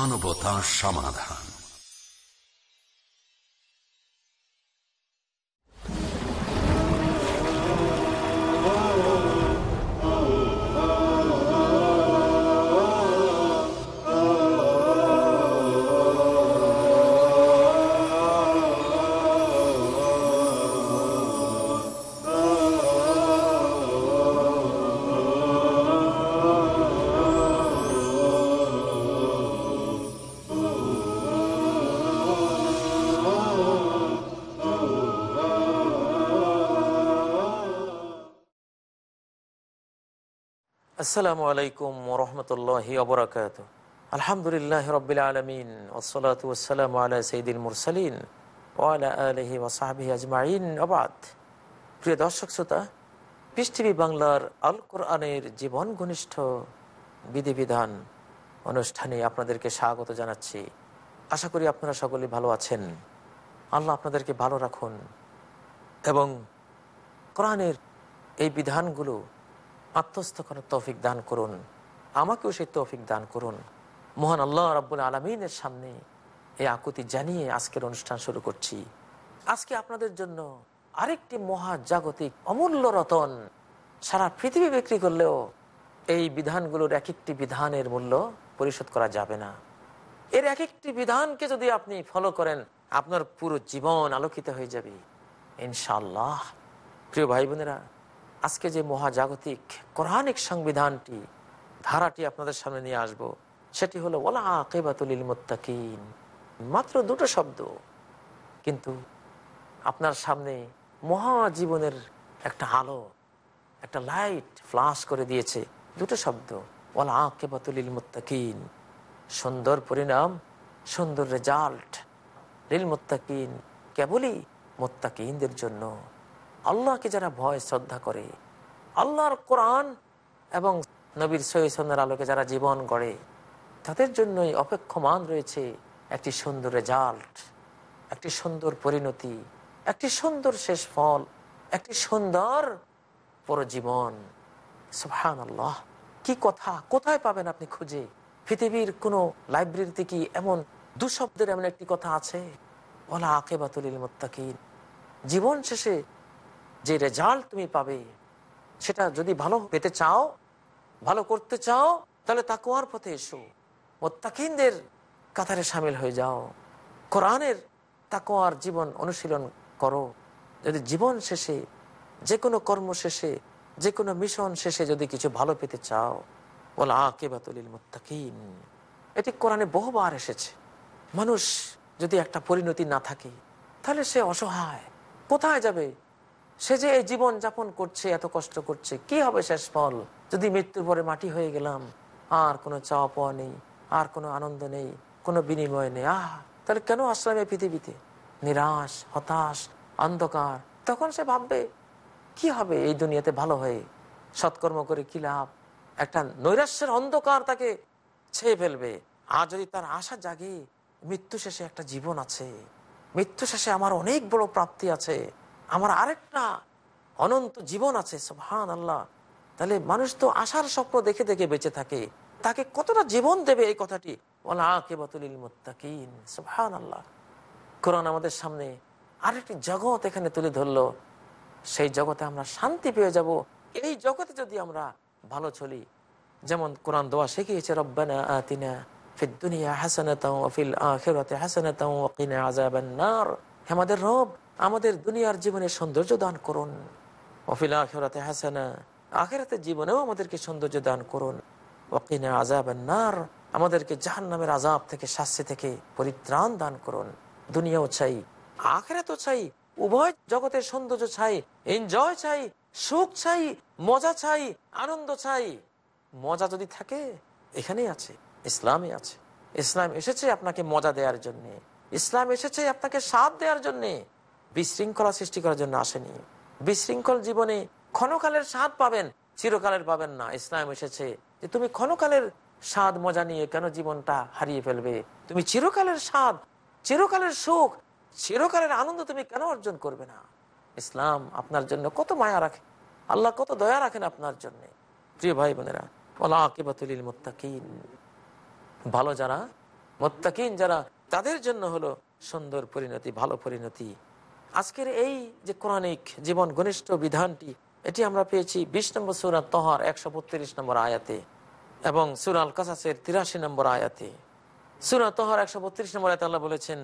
মানবতা সমাধান। আসসালামু আলাইকুম ওরহমতুল্লাহ ওবরাকাত আলহামদুলিল্লাহ রবিল আলমিন ওসলাত ওসালাম আলা সঈদুল মুরসালিন ওয়ালা আলহি ওসাহাবি আজমাইন। আবাদ প্রিয় দর্শক শ্রোতা পৃথিবী বাংলার আল কোরআনের জীবন ঘনিষ্ঠ বিধিবিধান অনুষ্ঠানে আপনাদেরকে স্বাগত জানাচ্ছি। আশা করি আপনারা সকলে ভালো আছেন। আল্লাহ আপনাদেরকে ভালো রাখুন। এবং কোরআনের এই বিধানগুলো আত্মস্থ করার তৌফিক দান করুন। আমাকেও সেই তৌফিক দান করুন। মহান আল্লাহ রাব্বুল আলমিনের সামনে এই আকুতি জানিয়ে আজকের অনুষ্ঠান শুরু করছি। আজকে আপনাদের জন্য আরেকটি মহাজাগতিক অমূল্য রতন। সারা পৃথিবী বিক্রি করলেও এই বিধানগুলোর এক একটি বিধানের মূল্য পরিশোধ করা যাবে না। এর এক একটি বিধানকে যদি আপনি ফলো করেন, আপনার পুরো জীবন আলোকিত হয়ে যাবে। ইনশাল্লাহ প্রিয় ভাই বোনেরা আজকে যে মহাজাগতিক কোরআনিক সংবিধানটি ধারাটি আপনাদের সামনে নিয়ে আসব, সেটি হলো ওলা আকেবাতুল মোত্তাকিন মাত্র দুটো শব্দ। কিন্তু আপনার সামনে মহাজীবনের একটা আলো, একটা লাইট ফ্লাশ করে দিয়েছে দুটো শব্দ ওলা আকেবাতুল মোত্তাকিন সুন্দর পরিণাম, সুন্দর রেজাল্ট। রিল মোত্তাকিন কেবলই মোত্তাকিনদের জন্য। আল্লাহকে যারা ভয়, শ্রদ্ধা করে, আল্লাহর কোরআন এবং নবীর সৈসনের আলোকে যারা জীবন গড়ে, তাদের জন্যই অপেক্ষমান রয়েছে একটি সুন্দর রেজাল্ট একটি সুন্দর পরিণতি, একটি সুন্দর শেষ ফল, একটি সুন্দর পরজীবন। সুহান আল্লাহ কি কথা? কোথায় পাবেন আপনি খুঁজে? পৃথিবীর কোনো লাইব্রেরিতে কি এমন দুশব্দের এমন একটি কথা আছে? ওলা আকেবাতুল মোত্তাকিন। জীবন শেষে যে রেজাল্ট তুমি পাবে, সেটা যদি ভালো পেতে চাও, ভালো করতে চাও, তাহলে তাকুয়ার পথে এসো। মোত্তাকিনদের কাতারে সামিল হয়ে যাও। কোরআনের তাকুয়ার জীবন অনুশীলন করো। যদি জীবন শেষে যে কোনো কর্ম শেষে যে কোনো মিশন শেষে যদি কিছু ভালো পেতে চাও বলা আকেবাতুলিল মোত্তাকিন। এটি কোরআনে বহুবার এসেছে। মানুষ যদি একটা পরিণতি না থাকে, তাহলে সে অসহায়। কোথায় যাবে? সে যে এই জীবন যাপন করছে, এত কষ্ট করছে, কি হবে শেষ ফল? যদি মৃত্যুর পরে মাটি হয়ে গেলাম, আর কোনো চাওয়া পাওয়া নেই, আর কোনো আনন্দ নেই, কোনো বিনিময় নেই। আহ, তাহলে কেন আসলাম এই পৃথিবীতে? নিরাশ, হতাশ, অন্ধকার। তখন সে ভাববে, কি হবে এই দুনিয়াতে ভালো হয়ে? সৎকর্ম করে কি লাভ? একটা নৈরাশ্যের অন্ধকার তাকে ছেয়ে ফেলবে। আর যদি তার আশা জাগে, মৃত্যু শেষে একটা জীবন আছে। মৃত্যু শেষে আমার অনেক বড় প্রাপ্তি আছে। আমার আরেকটা অনন্ত জীবন আছে সুহান আল্লাহ তাহলে মানুষ তো আশার স্বপ্ন দেখে দেখে বেঁচে থাকে। তাকে কতটা জীবন দেবে এই কথাটি? আল্লাহ কোরআন আমাদের সামনে আরেকটি জগৎ এখানে তুলে ধরলো। সেই জগতে আমরা শান্তি পেয়ে যাব। এই জগতে যদি আমরা ভালো চলি, যেমন কোরআন দোয়া শিখিয়েছে, রব্বানা আযাবান নার। আমাদের রব আমাদের দুনিয়ার জীবনে সৌন্দর্য দান করুন। অফিল আখেরাতে হাসানা আখেরাতে জীবনেও আমাদেরকে সৌন্দর্য দান করুন। ওকিনা আজাব নার, আমাদেরকে জাহান নামের আজাব থেকে, শাস্তি থেকে পরিত্রাণ দান করুন। দুনিয়াও চাই, আখেরাতও চাই, উভয় জগতের সৌন্দর্য চাই, এনজয় চাই, সুখ চাই, মজা চাই, আনন্দ চাই। মজা যদি থাকে, এখানেই আছে, ইসলামে আছে। ইসলাম এসেছে আপনাকে মজা দেওয়ার জন্য। ইসলাম এসেছে আপনাকে সাথ দেওয়ার জন্যে। বিশৃঙ্খলা সৃষ্টি করার জন্য আসেনি। বিশৃঙ্খল জীবনে ক্ষণকালের স্বাদ পাবেন, চিরকালের পাবেন না। ইসলাম এসেছে যে তুমি ক্ষণকালের স্বাদ, মজা নিয়ে কেন জীবনটা হারিয়ে ফেলবে? তুমি চিরকালের স্বাদ, চিরকালের সুখ, চিরকালের আনন্দ তুমি কেন অর্জন করবে না? ইসলাম আপনার জন্য কত মায়া রাখে, আল্লাহ কত দয়া রাখেন আপনার জন্য। প্রিয় ভাই বোনেরা ওলা আকিবাতুল মোত্তাকিন। ভালো যারা, মোত্তাকিন যারা, তাদের জন্য হলো সুন্দর পরিণতি, ভালো পরিণতি। আজকের এই যে কোরআনিক জীবন ঘনিষ্ঠ বিধানটি, এটি আমরা পেয়েছি বিশ নম্বর সুরাত তহার, একশো বত্রিশ নম্বর আয়াতে এবং সুরাল কাসাসের তিরাশি নম্বর আয়াতে। সুরা তহার, একশো বত্রিশ নম্বর আয়াতে আল্লাহ বলেছেন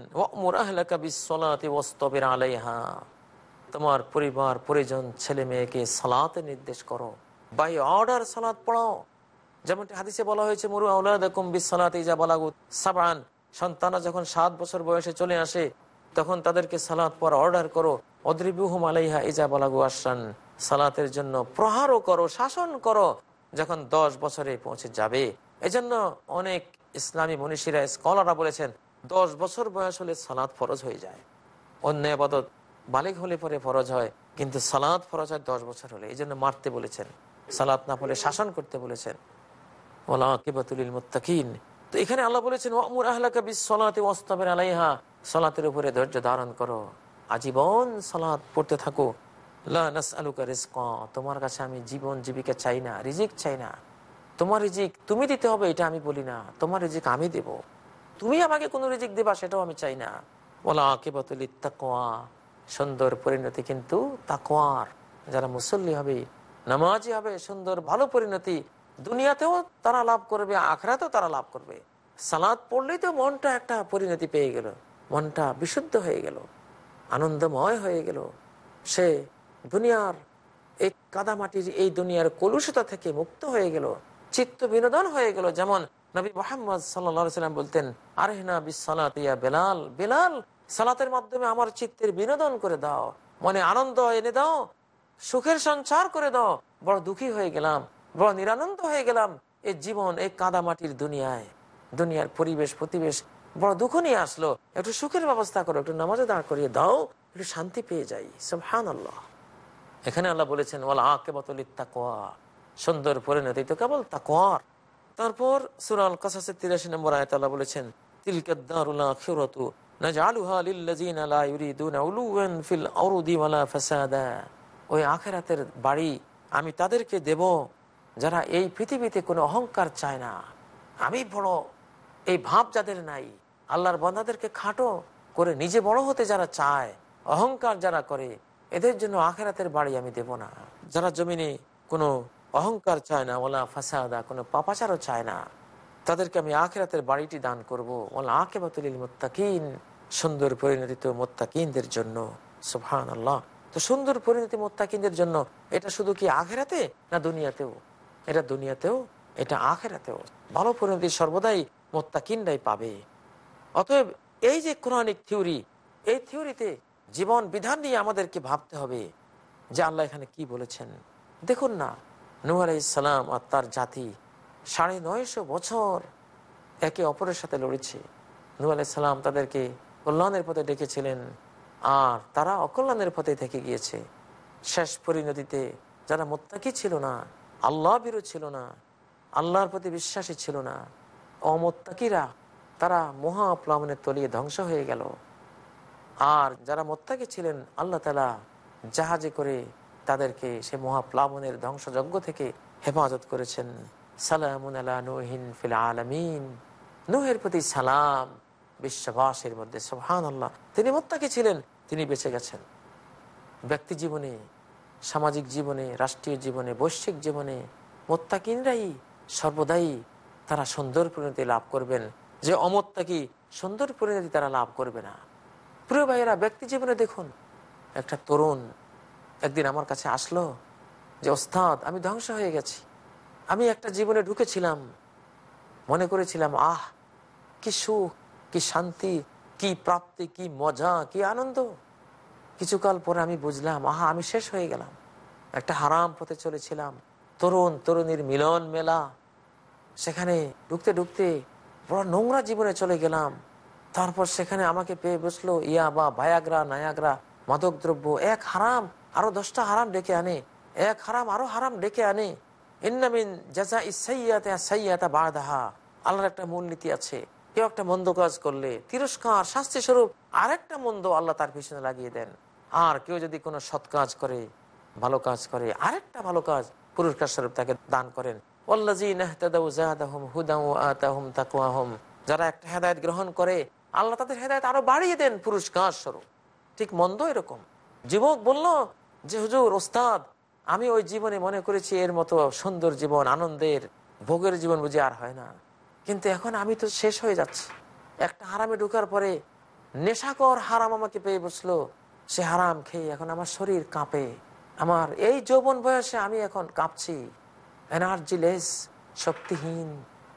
ওস্তবের আলাইহা। তোমার পরিবার, পরিজন, ছেলে মেয়েকে সালাতে নির্দেশ করো। বাই অর্ডার সালাত পড়াও। যেমনটি হাদিসে বলা হয়েছে, মুরু আউলাদাকুম বিসালাতে ইজা বালাগুত সাবান সন্তানা যখন সাত বছর বয়সে চলে আসে তখন তাদেরকে সালাত পড়া অর্ডার করো। অদ্রিবুহুম আলাইহা ইজা বালাগু আসান সালাতের জন্য প্রহারও করো, শাসন করো, যখন দশ বছরে পৌঁছে যাবে। এজন্য অনেক ইসলামী মনীষীরা, স্কলাররা বলেছেন, দশ বছর বয়স হলে সালাত ফরজ হয়ে যায়। অন্য আবাদত বালিক হলে পরে ফরজ হয়, কিন্তু সালাদ ফরজ হয় দশ বছর হলে। এই জন্য মারতে বলেছেন, সালাত না পড়ে শাসন করতে বলেছেন। ওলা কিবাতুল মুত্তাকিন। তো এখানে আল্লাহ বলেছেন, ওয়ামুর আহলাকা বিস সালাতে ওয়াস্তাবির আলাইহা। সালাতের উপরে ধৈর্য ধারণ করো। আজীবন সালাত পড়তে থাকো। তোমার কাছে আমি জীবন জীবিকা চাই না, রিজিক চাই না। তোমার রিজিক তুমি দিতে হবে, এটা আমি বলি না। তোমার রিজিক আমি দেব। তুমি আমাকে কোনো রিজিক দেবা, সেটাও আমি চাই না। বলা ওলা আকিবাতুল ইত্তাকওয়া সুন্দর পরিণতি কিন্তু তাকওয়ার। যারা মুসল্লি হবে, নামাজি হবে, সুন্দর ভালো পরিণতি দুনিয়াতেও তারা লাভ করবে, আখরাতেও তারা লাভ করবে। সালাদ পড়লেই তো মনটা একটা পরিণতি পেয়ে গেল। মনটা বিশুদ্ধ হয়ে গেল, আনন্দময় হয়ে গেল। সে দুনিয়ার এই কাদামাটির এই দুনিয়ার কলুষতা থেকে মুক্ত হয়ে গেল, চিত্ত বিনোদন হয়ে গেল। যেমন নবী মোহাম্মদ সাল্লাম বলতেন, আরেহনা বিসালাত বেলাল বেলাল, সালাতের মাধ্যমে আমার চিত্তের বিনোদন করে দাও, মনে আনন্দ এনে দাও, সুখের সঞ্চার করে দাও। বড় দুঃখী হয়ে গেলাম, বড় নিরানন্দ হয়ে গেলাম। এই জীবন এই কাদামাটির দুনিয়ায়, দুনিয়ার পরিবেশ, প্রতিবেশ বড় দুঃখ নিয়ে আসলো। একটু সুখের ব্যবস্থা করো, একটু নামাজে দাঁড় করিয়ে দাও, একটু শান্তি পেয়ে যাই। সব হান আল্লাহ এখানে আল্লাহ বলেছেন ওলা আকে বতল তাকোয়া সুন্দর পরিণতি তো কেবল তাকোয়ার তারপর সুরাল কাসাসের তিরাশি নম্বর আয়ত আল্লাহ বলেছেন ওই বাড়ি আমি তাদেরকে দেব, যারা এই পৃথিবীতে কোনো অহংকার চায় না। আমি বড়, এই ভাব যাদের নাই আল্লাহর বন্ধাদেরকে খাটো করে নিজে বড় হতে যারা চায়, অহংকার যারা করে, এদের জন্য আখেরাতের বাড়ি আমি দেব না। যারা জমিনে কোনো অহংকার চায় না ওলা ফাসাদা, কোনো পাপাচারও চায় না, তাদেরকে আমি আখেরাতের বাড়িটি দান করব। ওলা আকে বাতুলিল মোত্তাকিন, সুন্দর পরিণতি তো মোত্তাকিনদের জন্য। সুহান আল্লাহ তো সুন্দর পরিণতি মোত্তাকিনদের জন্য এটা শুধু কি আখেরাতে না দুনিয়াতেও? এটা দুনিয়াতেও, এটা আখেরাতেও। ভালো পরিণতি সর্বদাই মোত্তাকিনরাই পাবে। অতএব এই যে কোরআনিক থিওরি, এই থিওরিতে জীবন বিধান নিয়ে আমাদেরকে ভাবতে হবে যে আল্লাহ এখানে কি বলেছেন। দেখুন না, নূহ আলাইসালাম আর তার জাতি সাড়ে নয়শো বছর একে অপরের সাথে লড়েছে। নূহ আলাইসালাম তাদেরকে কল্যাণের পথে ডেকেছিলেন আর তারা অকল্যাণের পথে থেকে গিয়েছে। শেষ পরিণতিতে যারা মোত্তাকি ছিল না আল্লাহ বিরু ছিল না, আল্লাহর প্রতি বিশ্বাসী ছিল না, অমোত্তাকিরা তারা মহা প্লাবনের তলিয়ে ধ্বংস হয়ে গেল। আর যারা মোত্তাকি ছিলেন, আল্লাহ তালা জাহাজে করে তাদেরকে সে মহা মহাপ্লাবনের ধ্বংসযজ্ঞ থেকে হেফাজত করেছেন। সালামুন নুহিন নুহের প্রতি সালাম বিশ্ববাসের মধ্যে সোহান আল্লাহ তিনি মোত্তাকি ছিলেন, তিনি বেঁচে গেছেন। ব্যক্তি জীবনে, সামাজিক জীবনে, রাষ্ট্রীয় জীবনে, বৈশ্বিক জীবনে মোত্তাকিনরাই সর্বদাই তারা সুন্দর পরিণতি লাভ করবেন। যে অমত্তাকি সুন্দর পরিণতি তারা লাভ করবে না। প্রিয় ভাইয়েরা, ব্যক্তি জীবনে দেখুন, একটা তরুণ একদিন আমার কাছে আসলো যে, ওস্তাদ, আমি ধ্বংস হয়ে গেছি। আমি একটা জীবনে ঢুকেছিলাম। মনে করেছিলাম, আহ, কি সুখ, কি শান্তি, কি প্রাপ্তি, কি মজা, কি আনন্দ। কিছুকাল পরে আমি বুঝলাম, আহা, আমি শেষ হয়ে গেলাম। একটা হারাম পথে চলেছিলাম। তরুণ, তরুণীর মিলন মেলা। সেখানে ঢুকতে ঢুকতে বড় নোংরা জীবনে চলে গেলাম। তারপর সেখানে আমাকে পেয়ে বসল, ইয়া বা, ভায়াগ্রা, নায়াগ্রা মাদক দ্রব্য এক হারাম, আরও দশটা হারাম ডেকে আনে, এক হারাম, আরও হারাম ডেকে আনে। আল্লাহর একটা মূলনীতি আছে। কেউ একটা মন্দ কাজ করলে তিরস্কার শাস্তি স্বরূপ আরেকটা মন্দ আল্লাহ তার পিছনে লাগিয়ে দেন। আর কেউ যদি কোনো সৎ কাজ করে, ভালো কাজ করে, আরেকটা ভালো কাজ পুরস্কার স্বরূপ তাকে দান করেন। যারা একটা হেদায়ত গ্রহণ করে, আল্লাহ তাদের হেদায়ত আরও বাড়িয়ে দেন পুরস্কার স্বরূপ। ঠিক মন্দ এরকম। যুবক বলল, যে হুজুর, ওস্তাদ, আমি ওই জীবনে মনে করেছি এর মতো সুন্দর জীবন, আনন্দের, ভোগের জীবন বুঝে আর হয় না। কিন্তু এখন আমি তো শেষ হয়ে যাচ্ছি। একটা হারামে ঢুকার পরে নেশাকর হারাম আমাকে পেয়ে বসল। সে হারাম খেয়ে এখন আমার শরীর কাঁপে। আমার এই যৌবন বয়সে আমি এখন কাঁপছি। এনার্জি লেস, শক্তিহীন।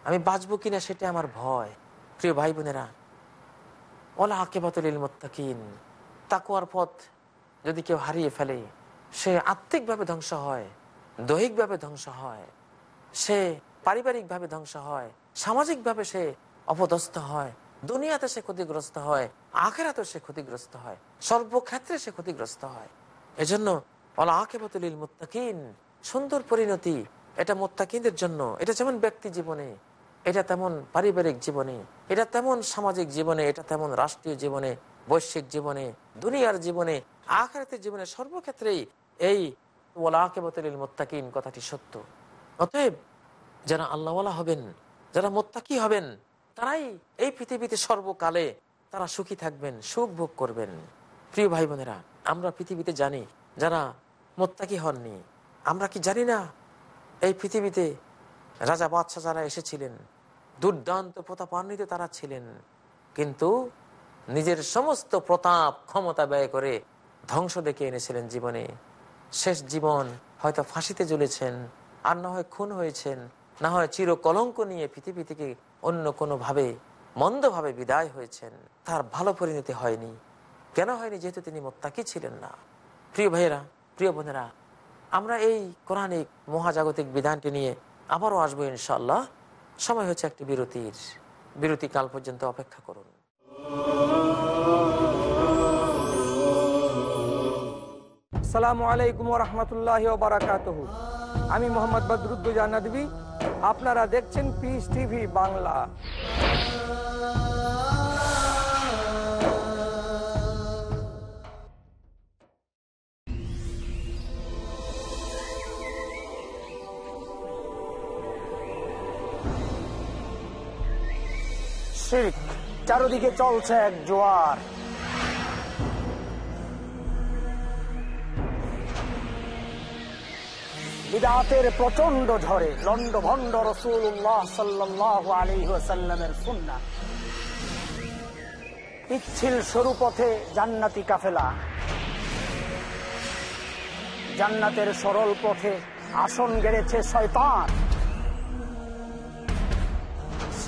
আমি বাঁচবো কিনা সেটা আমার ভয়। প্রিয় ভাই বোনেরা ওলা আকেবাতুল মোত্তাকিন। তাকুয়ার পথ যদি কেউ হারিয়ে ফেলে, সে আত্মিকভাবে ধ্বংস হয়, দৈহিকভাবে ধ্বংস হয়, সে পারিবারিকভাবে ধ্বংস হয়, সামাজিকভাবে সে অপদস্থ হয়, দুনিয়াতে সে ক্ষতিগ্রস্ত হয় আখেরাতে সে ক্ষতিগ্রস্ত হয়, সর্বক্ষেত্রে সে ক্ষতিগ্রস্ত হয়। এজন্য অলা আকেবাতুল মোত্তাকিন, সুন্দর পরিণতি এটা মোত্তাকিনদের জন্য, এটা যেমন ব্যক্তি জীবনে, এটা তেমন পারিবারিক জীবনে, এটা তেমন সামাজিক জীবনে, এটা তেমন রাষ্ট্রীয় জীবনে, বৈশ্বিক জীবনে, দুনিয়ার জীবনে, আখেরাতের জীবনে সর্বক্ষেত্রেই এই ওলাকেবতলিল মোত্তাকিন কথাটি সত্য। অতএব যারা আল্লাহওয়ালা হবেন, যারা মোত্তাকি হবেন, তারাই এই পৃথিবীতে সর্বকালে তারা সুখী থাকবেন, সুখ ভোগ করবেন। প্রিয় ভাই বোনেরা আমরা পৃথিবীতে জানি, যারা মোত্তাকি হননি, আমরা কি জানি না এই পৃথিবীতে রাজা বাদশাহ যারা এসেছিলেন, দুর্দান্ত প্রতাপান্বিত তারা ছিলেন। কিন্তু নিজের সমস্ত প্রতাপ ক্ষমতা ব্যয় করে ধ্বংস ডেকে এনেছিলেন জীবনে। শেষ জীবন হয়তো ফাঁসিতে জ্বলেছেন, আর না হয় খুন হয়েছেন, না হয় চির কলঙ্ক নিয়ে পৃথিবী থেকে অন্য কোনোভাবে, মন্দভাবে বিদায় হয়েছেন। তার ভালো পরিণতি হয়নি। কেন হয়নি যেহেতু তিনি মোত্তাকি ছিলেন না। প্রিয় ভাইয়েরা, প্রিয় বোনেরা আমরা এই কোরআনিক মহাজাগতিক বিধানটি নিয়ে আবারও আসব ইনশাল্লাহ সময় হচ্ছে একটি বিরতির। বিরতি কাল পর্যন্ত অপেক্ষা করুন। সালামু আলাইকুম রহমতুল্লাহ বারাকাত আমি মোহাম্মদ বদরুদ্দুজা নদী আপনারা দেখছেন পিস টিভি বাংলা। শির্ক চারদিকে চলছে এক জোয়ার। প্রচণ্ড ঝড়ে লন্ড ভন্ড রসুল্লাহ সাল্লাহ সুন্না সরু পথে জান্নাতি কাফেলা। জান্নাতের সরল পথে আসন গেড়েছে শয়তান।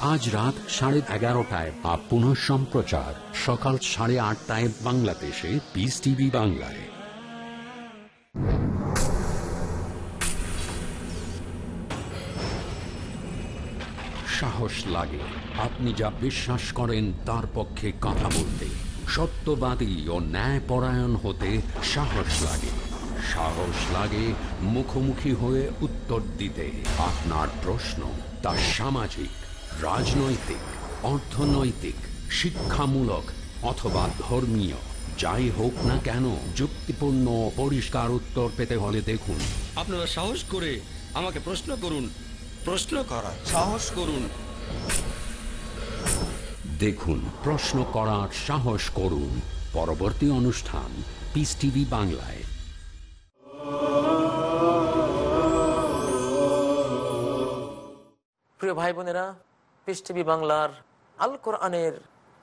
আজ রাত সাড়ে এগারোটায় বা পুনঃ সম্প্রচার। সকাল সাড়ে আটটায় বাংলাদেশে পিস টিভি বাংলায়। সাহস লাগে। আপনি যা বিশ্বাস করেন, তার পক্ষে কথা বলতে। সত্যবাদী ও ন্যায়পরায়ণ হতে সাহস লাগে। সাহস লাগে মুখোমুখি হয়ে উত্তর দিতে। আপনার প্রশ্ন, তা সামাজিক। রাজনৈতিক, অর্থনৈতিক, শিক্ষামূলক অথবা ধর্মীয়, যাই হোক না কেন যুক্তিপূর্ণ পরিষ্কার উত্তর পেতে হলে দেখুন। আপনারা সাহস করে আমাকে প্রশ্ন করুন। প্রশ্ন করার সাহস করুন। দেখুন, প্রশ্ন করার সাহস করুন। পরবর্তী অনুষ্ঠান পিস টিভি বাংলায়। প্রিয় ভাই বোনেরা পিস বাংলার আল কোরআনের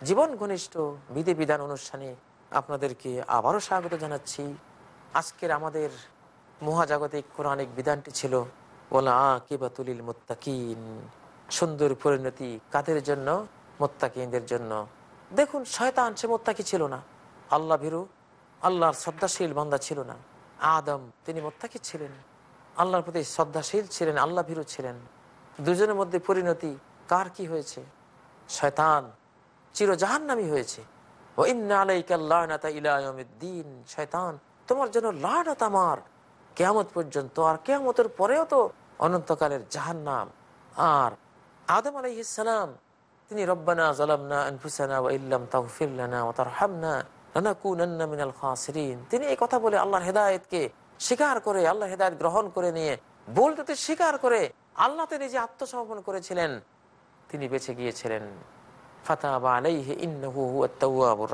জীবন ঘনিষ্ঠ বিধি বিধান অনুষ্ঠানে আপনাদেরকে আবারও স্বাগত জানাচ্ছি। আজকের আমাদের মহাজাগতিক কোরআনিক বিধানটি ছিল ওলা কিবাতুলিল মোত্তাকিন, সুন্দর পরিণতি কাদের জন্য? মোত্তাকিনদের জন্য। দেখুন, শয়তান সে মোত্তাকি ছিল না। আল্লাহ ভীরু, আল্লাহর শ্রদ্ধাশীল বান্দা ছিল না। আদম, তিনি মোত্তাকি ছিলেন। আল্লাহর প্রতি শ্রদ্ধাশীল ছিলেন, আল্লাহ ভীরু ছিলেন। দুজনের মধ্যে পরিণতি কার কি হয়েছে? শয়তান চির জাহান্নামি হয়েছে তোমার জন্য লানাত আমার। কেয়ামত পর্যন্ত আর কেয়ামতের পরেও তো অনন্তকালের জাহান্নাম। আর আদম আলাইহিসসালাম তিনি রব্বানা জালামনা ইল্লাম মিনাল তিনি এই কথা বলে আল্লাহর হেদায়েতকে স্বীকার করে আল্লাহ হেদায়েত গ্রহণ করে নিয়ে বলতে স্বীকার করে আল্লাহতে নিজে আত্মসমর্পণ করেছিলেন। তিনি বেঁচে গিয়েছিলেন।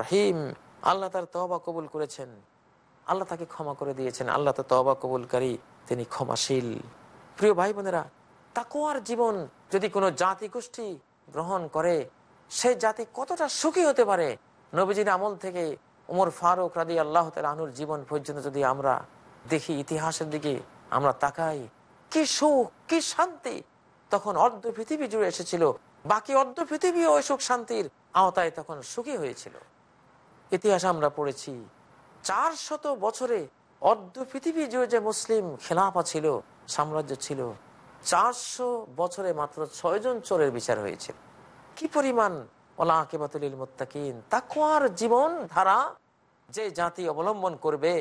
রহিম। আল্লাহ তার তওবা কবুল করেছেন। আল্লাহ তাকে ক্ষমা করে দিয়েছেন। আল্লাহ তো তওবা কবুলকারী, তিনি ক্ষমাশীল। প্রিয় ভাই বোনেরা তাকোয়ার জীবন যদি কোনো জাতি গোষ্ঠী গ্রহণ করে সেই জাতি কতটা সুখী হতে পারে? নবীজির আমল থেকে উমর ফারুক রাদি আল্লাহ আনুর জীবন পর্যন্ত যদি আমরা দেখি ইতিহাসের দিকে আমরা তাকাই, কি সুখ, কি শান্তি তখন অর্ধ পৃথিবী জুড়ে এসেছিল। বাকি অর্ধ পৃথিবী ওই সুখ শান্তির আওতায় তখন সুখী হয়েছিল। ইতিহাস আমরা পড়েছি, চার শত বছরে অর্ধ পৃথিবী জুড়ে যে মুসলিম খেলাফা ছিল, সাম্রাজ্য ছিল, চারশো বছরে মাত্র ছয়জন চোরের বিচার হয়েছিল। কি পরিমাণ ওলা মোত্তাকিন তাকুয়ার জীবন ধারা যে জাতি অবলম্বন করবে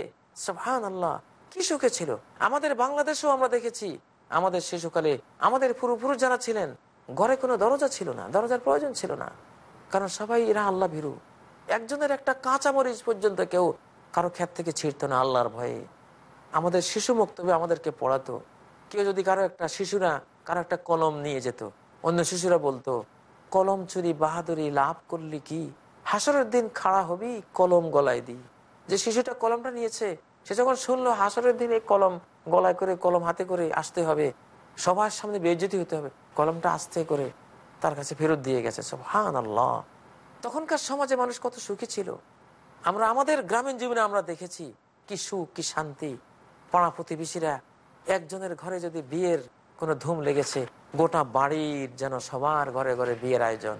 সুবহান আল্লাহ কি সুখে ছিল। আমাদের বাংলাদেশেও আমরা দেখেছি আমাদের শিশুকালে আমাদের পুরোপুরুষ যারা ছিলেন, ঘরে কোনো দরজা ছিল না, দরজার প্রয়োজন ছিল না। কারণ সবাই এরা আল্লাহ ভীরু। একজনের একটা কাঁচা মরিচ পর্যন্ত কেউ কারও ক্ষেত থেকে ছিঁড়তো না আল্লাহর ভয়ে। আমাদের শিশু মুক্তবে আমাদেরকে পড়াতো। কেউ যদি কারও একটা শিশুরা, কারও একটা কলম নিয়ে যেত, অন্য শিশুরা বলতো, কলম চুরি বাহাদুরি লাভ করলি কি? হাসরের দিন খাড়া হবি, কলম গলায় দি। যে শিশুটা কলমটা নিয়েছে, সে যখন শুনলো হাসরের দিন এই কলম গলায় করে, কলম হাতে করে আসতে হবে। সবার সামনে বেজ্জতি হতে হবে। কলমটা আস্তে করে তার কাছে ফেরত দিয়ে গেছে। সব হান আল্লাহ তখনকার সমাজে মানুষ কত সুখী ছিল। আমরা, আমাদের গ্রামীণ জীবনে আমরা দেখেছি, কি সুখ, কি শান্তি। পাড়া প্রতিবেশীরা একজনের ঘরে যদি বিয়ের কোনো ধুম লেগেছে, গোটা বাড়ির যেন সবার ঘরে ঘরে বিয়ের আয়োজন।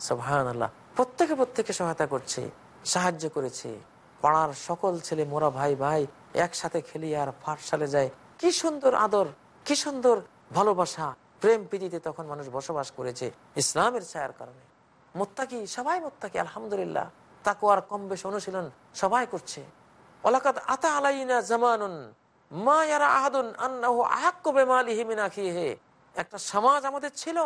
সোহান আল্লাহ প্রত্যেকে প্রত্যেকে সহায়তা করছে, সাহায্য করেছে। পাড়ার সকল ছেলে মোরা ভাই ভাই একসাথে খেলি আর ফাটসালে যায়। কি সুন্দর আদর, কি সুন্দর ভালোবাসা, প্রেম প্রীতিতে তখন মানুষ বসবাস করেছে ইসলামের ছায়ার কারণে। মোত্তাকি, সবাই মোত্তাকি, আলহামদুলিল্লাহ। তাকে আর কম বেশ অনুশীলন সবাই করছে। আতা মা আখিহি। একটা সমাজ আমাদের ছিল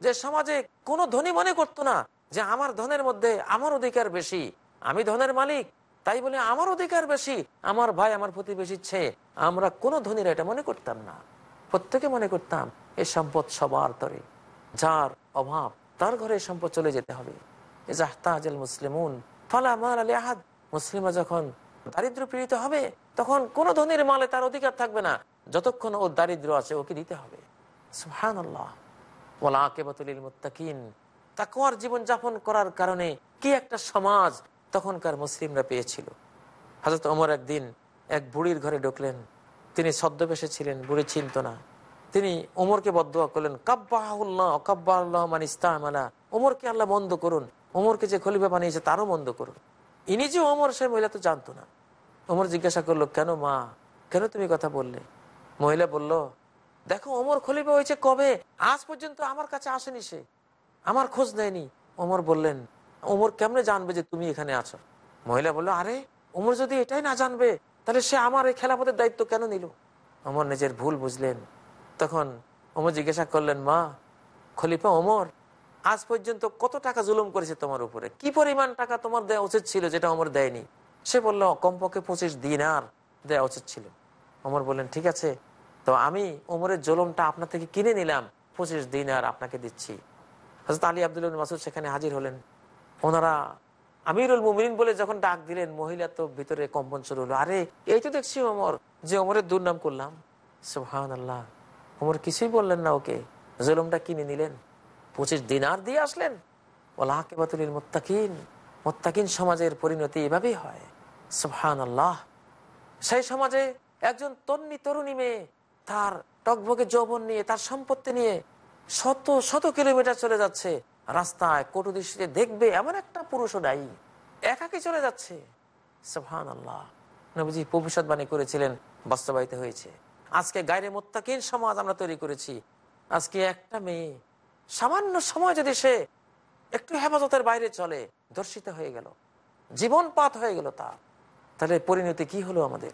যে সমাজে কোনো ধনী মনে করতো না যে আমার ধনের মধ্যে আমার অধিকার বেশি, আমি ধনের মালিক তাই বলে আমার অধিকার বেশি, আমার ভাই আমার প্রতিবেশীর চেয়ে আমরা কোনো ধনীরা এটা মনে করতাম না। প্রত্যেকে মনে করতাম এই সম্পদ সবার তরে। যার অভাব, তার ঘরে সম্পদ চলে যেতে হবে। মুসলিমুন আহাদ। যখন দারিদ্র পীড়িত হবে, তখন কোন ধনীর মালে তার অধিকার থাকবে না। যতক্ষণ ও দারিদ্র আছে, ওকে দিতে হবে। জীবন যাপন করার কারণে কি একটা সমাজ তখনকার মুসলিমরা পেয়েছিল। হাজরত ওমর একদিন এক বুড়ির ঘরে ঢুকলেন। তিনি ছদ্মবেশে ছিলেন, বুড়ি চিনত না। তিনি ওমরকে বদুয়া করলেন, কাব্বাহুল্লাহ ওমরকে আল্লাহ বন্ধ করুন। ওমরকে যে খলিফা বানিয়েছে, তারও বন্ধ করুন। ইনি যে ওমর সে মহিলা তো জানতো না। ওমর জিজ্ঞাসা করল, কেন মা, কেন তুমি কথা বললে? মহিলা বলল, দেখো, ওমর খলিফা হয়েছে কবে? আজ পর্যন্ত আমার কাছে আসেনি সে। আমার খোঁজ নেয়নি। ওমর বললেন ওমর কেমনে জানবে যে তুমি এখানে আছো? মহিলা বলল, আরে, ওমর যদি এটাই না জানবে, তাহলে সে আমার এই খেলাপথের দায়িত্ব কেন নিল? ওমর নিজের ভুল বুঝলেন। তখন ওমর জিজ্ঞাসা করলেন, মা, খলিফা ওমর, আজ পর্যন্ত কত টাকা জুলুম করেছে তোমার উপরে? কি পরিমাণ টাকা তোমার দেওয়া উচিত ছিল যেটা ওমর দেয়নি? সে বলল, কমপক্ষে পঁচিশ দিন আর দেওয়া উচিত ছিল। ওমর বললেন, ঠিক আছে, তো আমি ওমরের জুলুমটা আপনার থেকে কিনে নিলাম, পঁচিশ দিন আর আপনাকে দিচ্ছি। হজরত আলী আব্দুল মাসুদ সেখানে হাজির হলেন। ওনারা আমিরুল মুমিন বলে যখন ডাক দিলেন, মহিলা তো ভিতরে কম্পন শুরু হলো। আরে, এই তো দেখছি ওমর, যে ওমরের দুর্নাম করলাম। সুহান আল্লাহ ওমর কিছুই বললেন না ওকে। জুলুমটা কিনে নিলেন। পঁচিশ দিনার দিয়ে আসলেন। ওলা কেবাতুল মোত্তাকিন। মোত্তাকিন সমাজের পরিণতি এভাবেই হয়। সুহান আল্লাহ সেই সমাজে একজন তন্নি তরুণী মেয়ে, তার টকবকে যৌবন নিয়ে, তার সম্পত্তি নিয়ে শত শত কিলোমিটার চলে যাচ্ছে। রাস্তায়, কটু দৃষ্টিতে দেখবে এমন একটা পুরুষও নাই। একাকি চলে যাচ্ছে। আল্লাহ ভবিষ্যৎবাণী করেছিলেন, বাস্তবায়িত হয়েছে। আজকে গায়ে মোত্তাকিন সমাজ আমরা তৈরি করেছি। আজকে একটা মেয়ে, সামান্য সময় যদি সে একটু হেফাজতের বাইরে চলে দর্শিত হয়ে গেল, জীবনপাত হয়ে গেল তা তাহলে পরিণতি কি হলো আমাদের?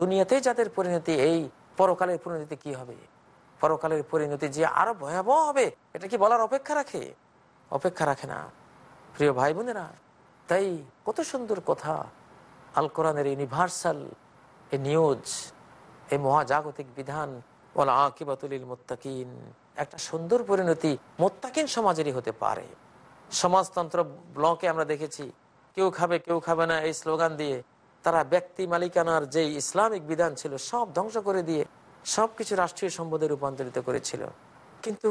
দুনিয়াতে যাদের পরিণতি, এই পরকালের পরিণতি কি হবে? পরকালের পরিণতি যে আরও ভয়াবহ হবে, এটা কি বলার অপেক্ষা রাখে? অপেক্ষা রাখে না। প্রিয় ভাই বোনেরা তাই কত সুন্দর কথা আল কোরআনের ইউনিভার্সাল এ নিউজ, এই মহাজাগতিক বিধান বলা আকিবাতুলিল মোত্তাকিন, একটা সুন্দর পরিণতি মোত্তাকিন সমাজেরই হতে পারে। সমাজতন্ত্র ব্লকে আমরা দেখেছি, কেউ খাবে কেউ খাবে না এই স্লোগান দিয়ে তারা ব্যক্তি মালিকানার যে ইসলামিক বিধান ছিল সব ধ্বংস করে দিয়ে সবকিছু রাষ্ট্রীয় সম্পদে রূপান্তরিত করেছিল। কিন্তু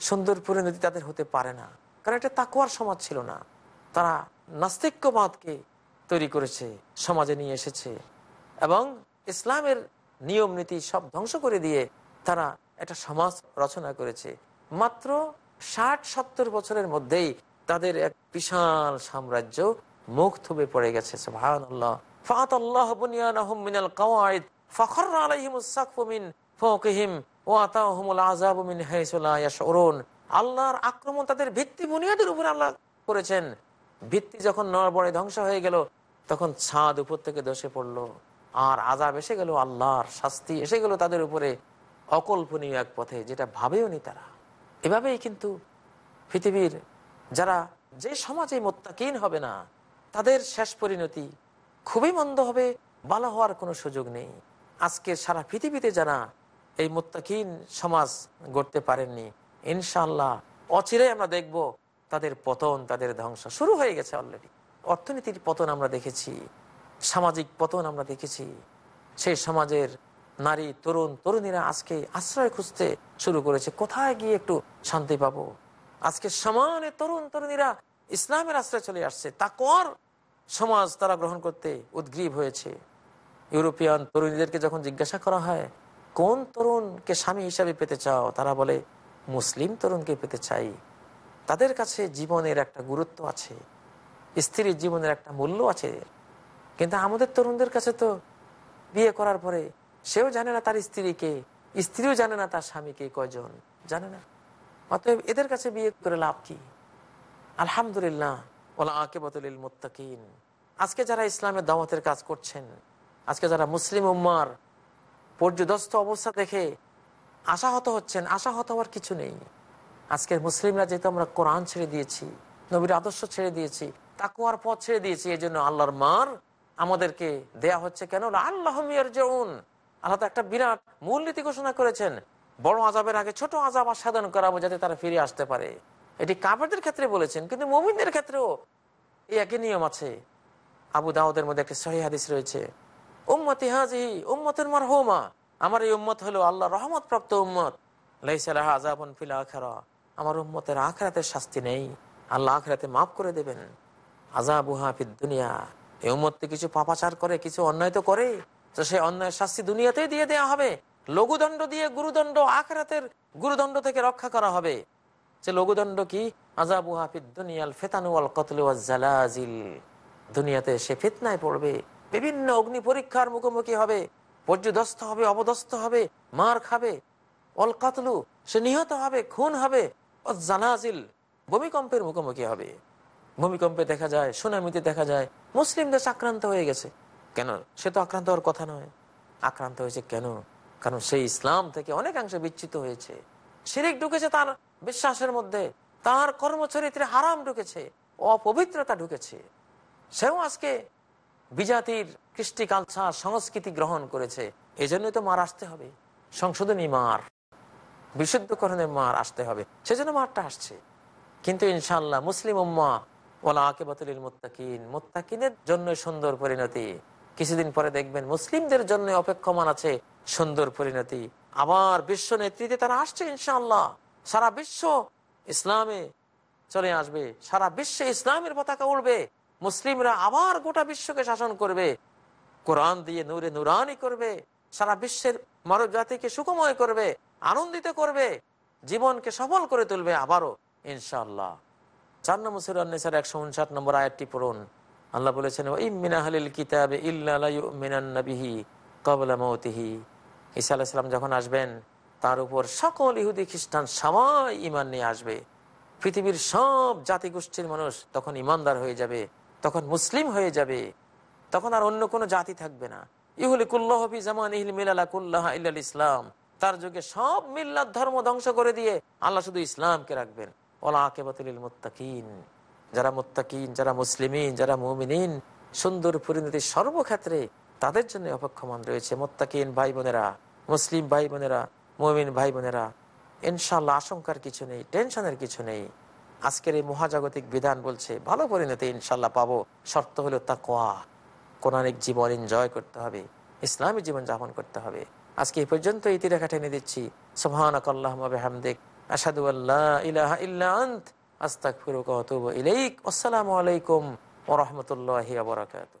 সুন্দর পরিণতি তাদের হতে পারে না। কারণ এটা তাকুয়ার সমাজ ছিল না। তারা নাস্তিক্যবাদকে তৈরি করেছে, সমাজে নিয়ে এসেছে এবং ইসলামের নিয়ম নীতি সব ধ্বংস করে দিয়ে তারা একটা সমাজ রচনা করেছে। মাত্র ষাট সত্তর বছরের মধ্যেই তাদের এক বিশাল সাম্রাজ্য মুখ থুবে পড়ে গেছে আল্লাহর আক্রমণ তাদের ভিত্তি বুনিয়াদের উপর আল্লাহ করেছেন। ভিত্তি যখন নড়বড়ে ধ্বংস হয়ে গেল, তখন ছাদ উপর থেকে ধসে পড়ল। আর আজাব এসে গেল, আল্লাহর শাস্তি এসে গেল তাদের উপরে অকল্পনীয় এক পথে, যেটা ভাবেও নি তারা। এভাবেই কিন্তু পৃথিবীর যারা যে সমাজে মোত্তাকিন হবে না, তাদের শেষ পরিণতি খুবই মন্দ হবে ভালো হওয়ার কোনো সুযোগ নেই। আজকে সারা পৃথিবীতে যারা এই মোত্তাকিন সমাজ গড়তে পারেননি ইনশাল্লাহ অচিরে আমরা দেখব তাদের পতন, তাদের ধ্বংস। শুরু হয়ে গেছে অলরেডি অর্থনীতির পতন আমরা দেখেছি, সামাজিক পতন আমরা দেখেছি। সেই সমাজের নারী, তরুণ, তরুণীরা আজকে আশ্রয় খুঁজতে শুরু করেছে। কোথায় গিয়ে একটু শান্তি পাবো? আজকে সমানে তরুণ, তরুণীরা ইসলামের আশ্রয় চলে আসছে। তা কর সমাজ তারা গ্রহণ করতে উদ্গ্রীব হয়েছে। ইউরোপিয়ান তরুণীদেরকে যখন জিজ্ঞাসা করা হয়, কোন তরুণকে স্বামী হিসাবে পেতে চাও? তারা বলে মুসলিম তরুণকে পেতে চাই, তাদের কাছে জীবনের একটা গুরুত্ব আছে, স্ত্রীর জীবনের একটা মূল্য আছে। কিন্তু আমাদের তরুণদের কাছে তো বিয়ে করার পরে সেও জানে না তার স্ত্রীকে, স্ত্রীও জানে না তার স্বামীকে কয়জন, জানে না। অতএব এদের কাছে বিয়ে করে লাভ কি? আলহামদুলিল্লাহ ওলা আকে বতলিল মোত্তাকিন। আজকে যারা ইসলামের দাওয়াতের কাজ করছেন, আজকে যারা মুসলিম উম্মার পর্যদস্ত অবস্থা দেখে আশাহত হচ্ছেন, আশাহত হওয়ার কিছু নেই। আজকের মুসলিমরা যেহেতু আমরা কোরআন ছেড়ে দিয়েছি, নবীর আদর্শ ছেড়ে দিয়েছি তাকুয়ার পথ ছেড়ে দিয়েছি এই জন্য আল্লাহর মার আমাদেরকে দেয়া হচ্ছে কেন? আল্লাহ আল্লাহ তো একটা বিরাট মূলনীতি ঘোষণা করেছেন, বড় আজাবের আগে ছোট আজাব আস্বাদন করাবো যাতে তারা ফিরে আসতে পারে। এটি কাপড়দের ক্ষেত্রে বলেছেন, কিন্তু মমিনদের ক্ষেত্রেও এই একই নিয়ম আছে। আবু দাউদের মধ্যে একটা সহি হাদিস রয়েছে, উম্মতি হাজি উম্মতের মার হোমা আমার এই উম্মত হলো আল্লাহ রহমত প্রাপ্ত উম্মত লাইসালাহ আজাবন ফিল আখারা। আমার উম্মতের আখরাতের শাস্তি নেই। আল্লাহ আখরাতে মাফ করে দেবেন। আজাবু হাফিদ দুনিয়া। এই উম্মতটি কিছু পাপাচার করে, কিছু অন্যায় তো করে। তো সেই অন্যায় শাস্তি দুনিয়াতেই দিয়ে দেওয়া হবে। লঘুদণ্ড দিয়ে গুরুদণ্ড আখরাতের গুরুদণ্ড থেকে রক্ষা করা হবে। যে লঘুদণ্ড কি? আজাবু হাফিদ দুনিয়াল ফেতানুয়াল কতলুয়াল জালাজিল। দুনিয়াতে সে ফিতনায় পড়বে। বিভিন্ন অগ্নি পরীক্ষার মুখোমুখি হবে। পর্যদস্ত হবে, অবদস্ত হবে, মার খাবে অলকাতলু সে নিহত হবে, খুন হবে জানাজিল, ভূমিকম্পের মুখোমুখি হবে। ভূমিকম্পে দেখা যায়, সুনামিতে দেখা যায়, মুসলিম দেশ আক্রান্ত হয়ে গেছে। কেন? সে তো আক্রান্ত হওয়ার কথা নয়। আক্রান্ত হয়েছে কেন? কারণ সেই ইসলাম থেকে অনেকাংশে বিচ্ছিত হয়েছে। শিরিক ঢুকেছে তার বিশ্বাসের মধ্যে। তার কর্মচরিত্রে হারাম ঢুকেছে, অপবিত্রতা ঢুকেছে। সেও আজকে বিজাতির কৃষ্টি কালচার, সংস্কৃতি গ্রহণ করেছে। এই জন্যই তো মার আসতে হবে। সংশোধনী মার, বিশুদ্ধকরণের মার আসতে হবে। সেজন্য মারটা আসছে। কিন্তু ইনশাল্লাহ মুসলিম উম্মা ওলা আকে বাতুলিল মোত্তাকিন মোত্তাকিনের জন্য সুন্দর পরিণতি। কিছুদিন পরে দেখবেন মুসলিমদের জন্য অপেক্ষমান আছে সুন্দর পরিণতি। আবার বিশ্ব নেতৃত্বে তারা আসছে ইনশাল্লাহ সারা বিশ্ব ইসলামে চলে আসবে। সারা বিশ্বে ইসলামের পতাকা উঠবে মুসলিমরা আবার গোটা বিশ্বকে শাসন করবে। কোরআন দিয়ে নূরে নুরানি করবে। সারা বিশ্বের মানব জাতিকে সুখময় করবে, আনন্দিত করবে, জীবনকে সফল করে তুলবে আবারও ইনশাল্লাহ চার নম্বর একশো উনষাট নম্বর আয়াতটি পড়ুন। আল্লাহ বলেছেন ইমিনাহলিল কিতাবে ইল্লাহি কবলা মৌতিহি। ঈসা আলাহিসাম যখন আসবেন, তার উপর সকল ইহুদি খ্রিস্টান সবাই ইমান নিয়ে আসবে। পৃথিবীর সব জাতিগোষ্ঠীর মানুষ তখন ইমানদার হয়ে যাবে। তখন মুসলিম হয়ে যাবে, তখন আর অন্য কোনো জাতি থাকবে না। ইহুলি কুল্লাহবি জামান ইহল মিলালা কুল্লাহ ইল্লাল ইসলাম। তার যুগে সব মিল্লাত ধর্ম ধ্বংস করে দিয়ে আল্লাহ শুধু ইসলামকে রাখবেন। ওলা আকেবাতুল মোত্তাকিন। যারা মোত্তাকিন, যারা মুসলিমিন, যারা মুমিনিন, সুন্দর পরিণতি সর্বক্ষেত্রে তাদের জন্য অপেক্ষমান রয়েছে মোত্তাকিন ভাই বোনেরা মুসলিম ভাই বোনেরা মুমিন ভাই বোনেরা ইনশাল্লাহ আশঙ্কার কিছু নেই, টেনশনের কিছু নেই। আজকের এই মহাজাগতিক বিধান বলছে, ভালো পরিণতি ইনশাল্লাহ পাবো। শর্ত হলো তা কোয়া কোরআনিক জীবন এনজয় করতে হবে। ইসলামী জীবন যাপন করতে হবে। আজকে এই পর্যন্ত এই তীরে কাটে দিচ্ছি। সোহানক আসাদু আল্লাহ আসসালামু আলাইকুম বারাকাতুহু।